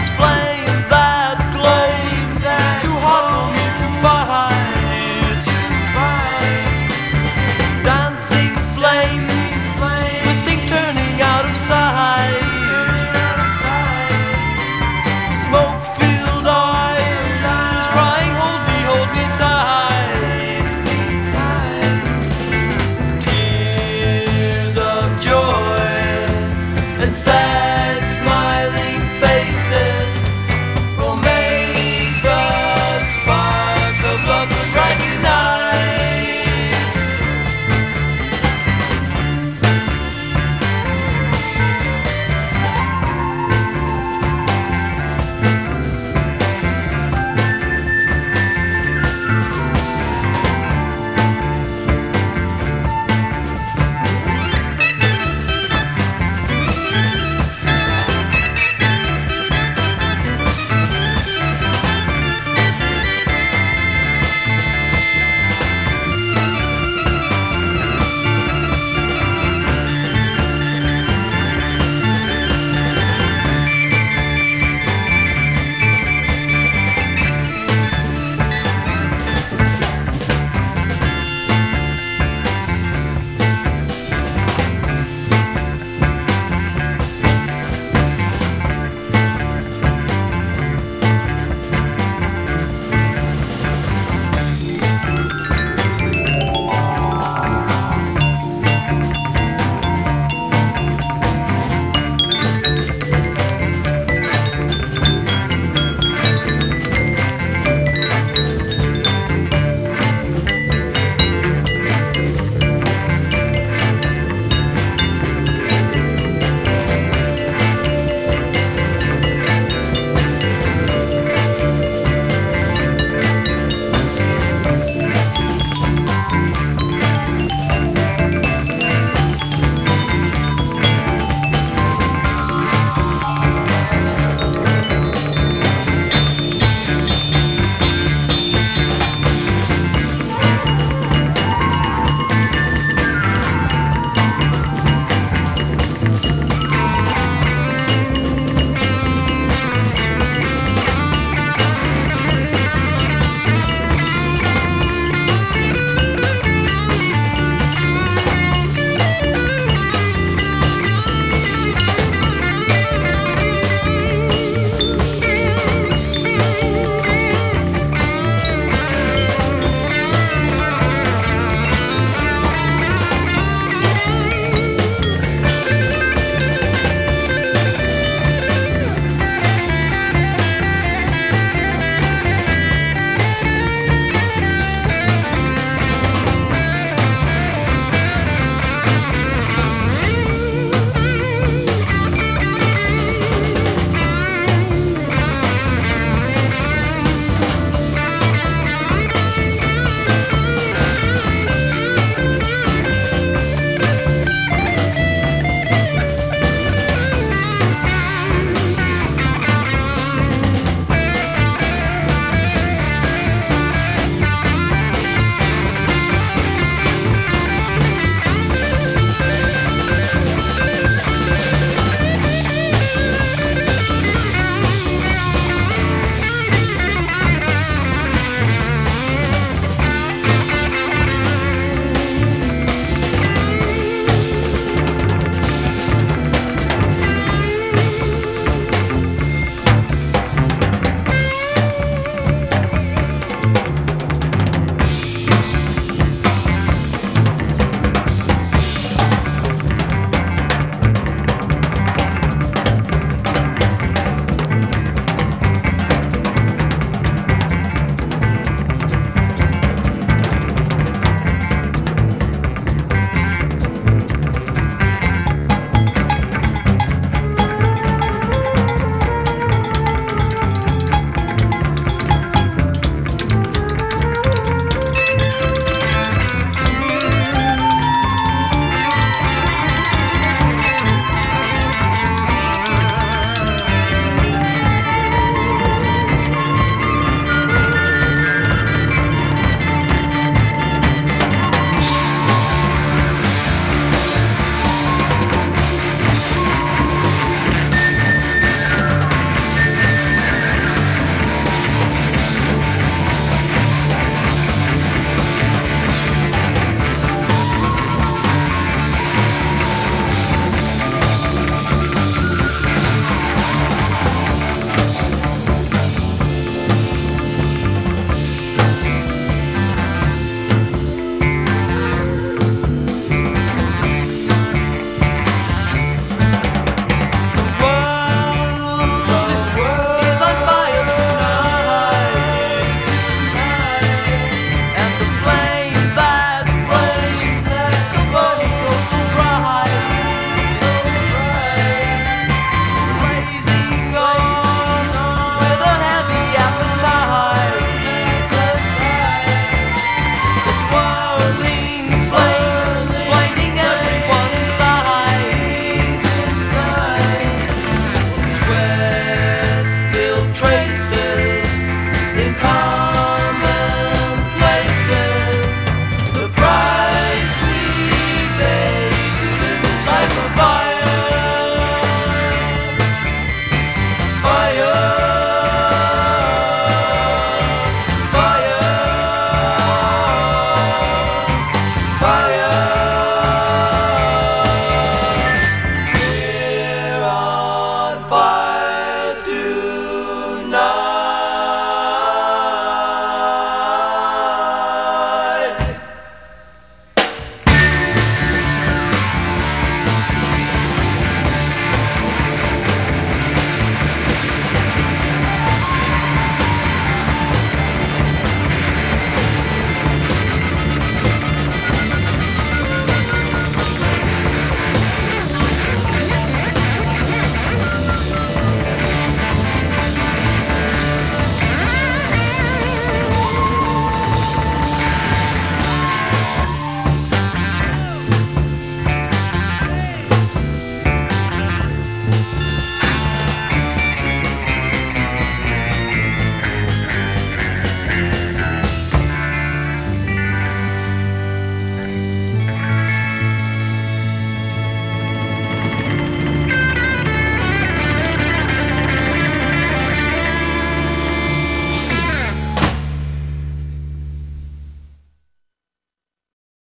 this flame.